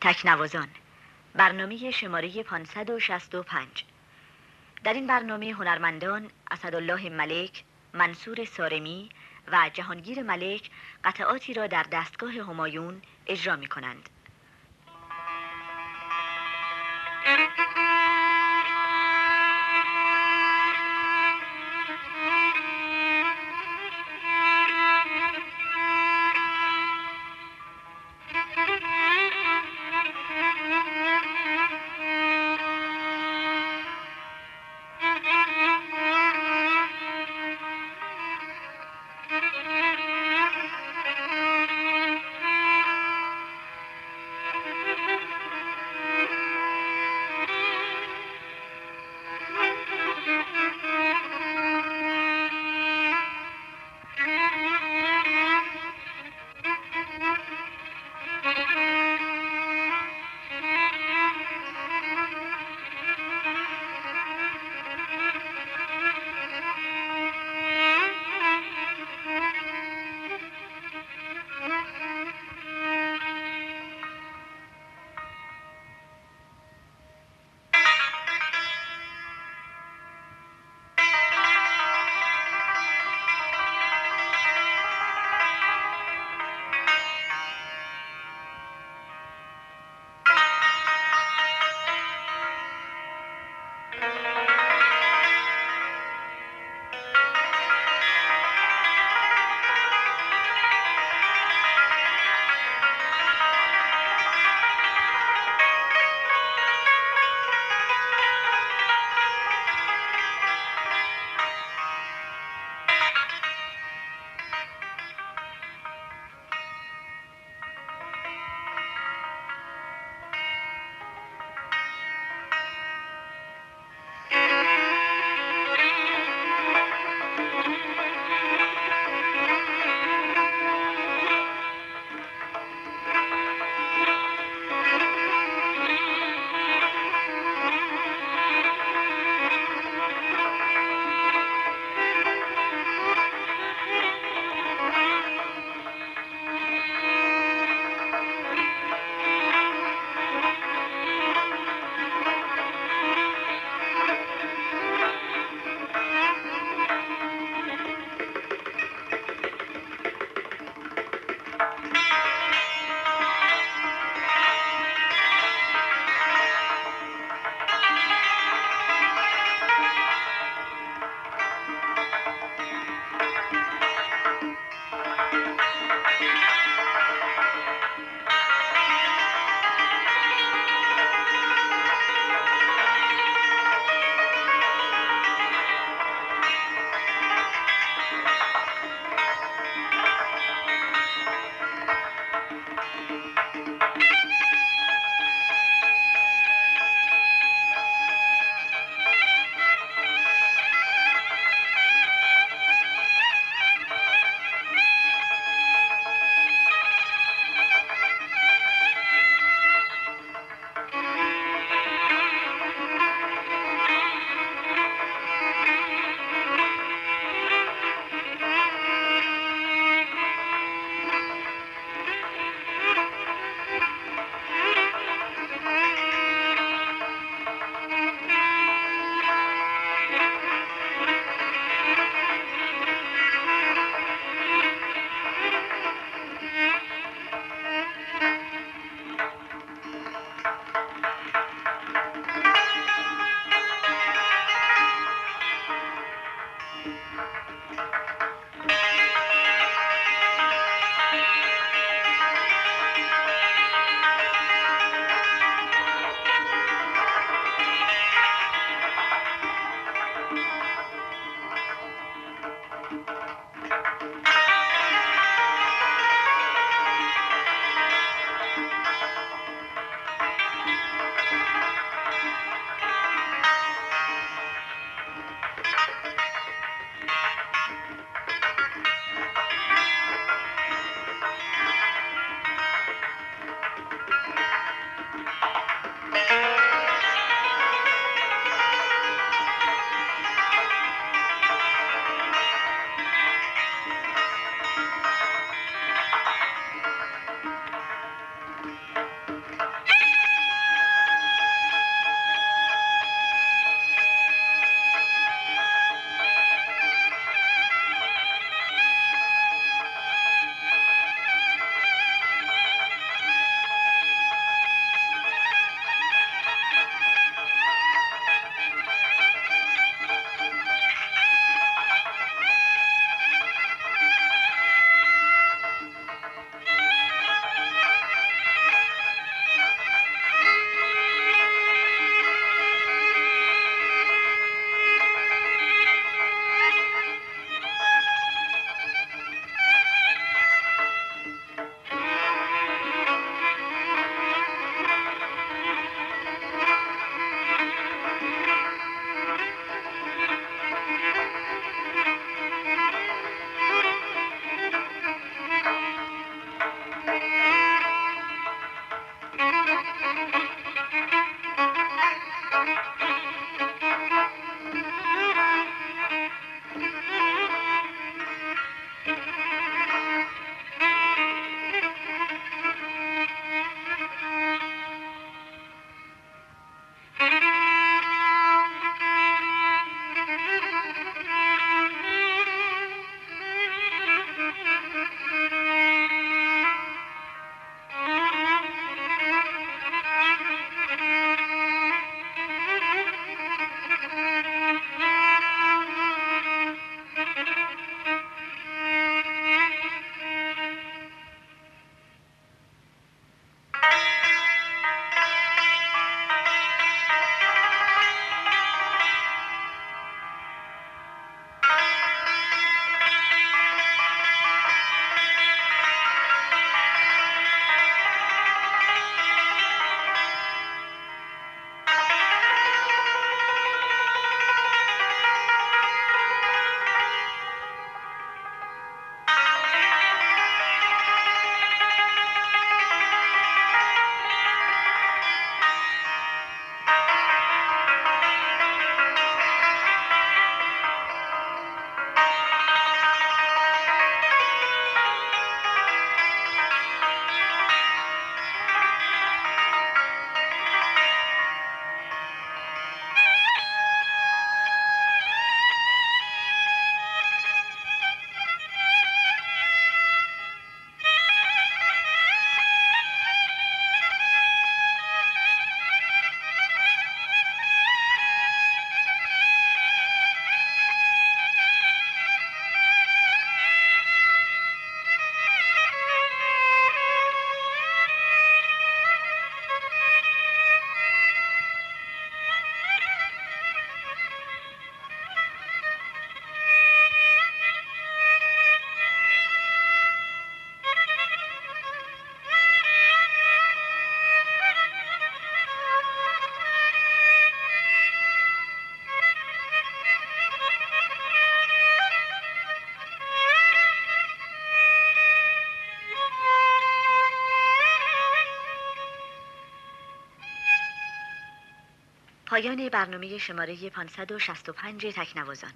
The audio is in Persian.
تکنوازان برنامه شماره 565 در این برنامه هنرمندان اسدالله ملک، منصور سارمی و جهانگیر ملک قطعاتی را در دستگاه همایون اجرا می کنند. پایان برنامه شماره 565 تکنوازان.